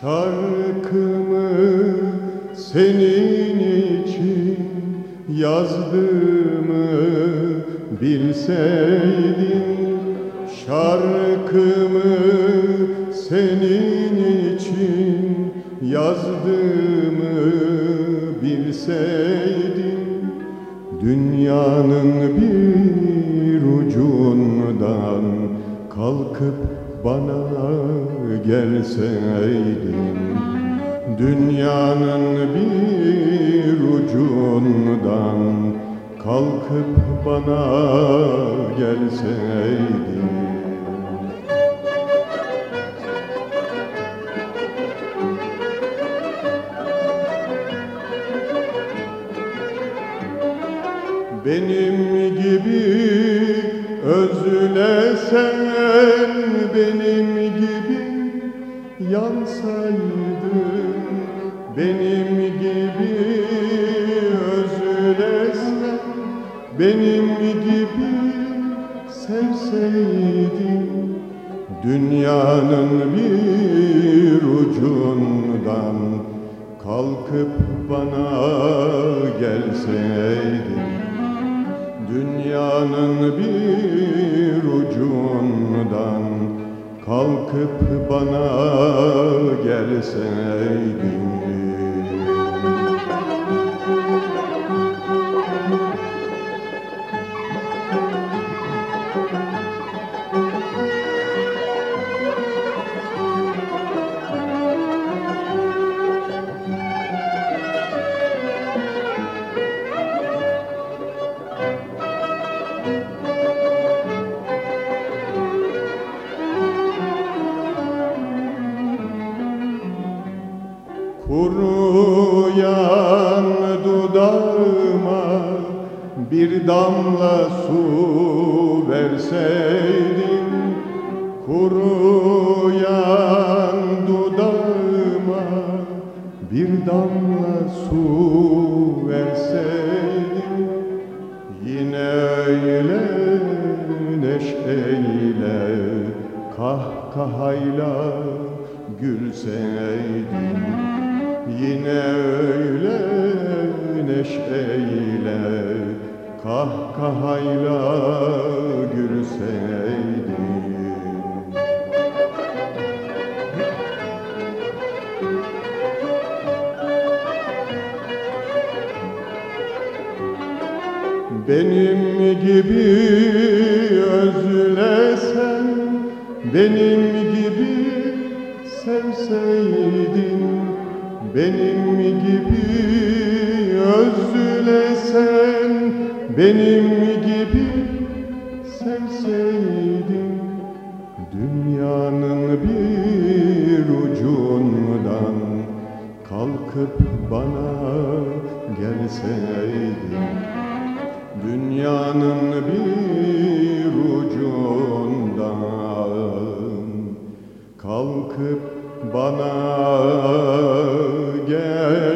Şarkımı senin için yazdığımı bilseydin Şarkımı senin için yazdığımı bilseydin Dünyanın bir ucundan kalkıp bana gelseydin Dünyanın bir ucundan kalkıp bana gelseydin Benim gibi özlesen benim gibi yansaydın Benim gibi özlesen benim gibi sevseydin Dünyanın bir ucundan kalkıp bana gelseydin Dünyanın bir kalkıp bana gelseydin Kuruyan dudağıma bir damla su verseydin. Kuruyan dudağıma bir damla su verseydin. Yine öyle neşeyle kahkahayla gülseydin Yine öyle neşeyle kahkahayla gülseydin Benim gibi özlesen Benim gibi sevseydin Benim gibi özlesen Benim gibi sevseydin. Dünyanın bir ucundan kalkıp bana gelseydin. Dünyanın bir ucundan kalkıp bana yeah.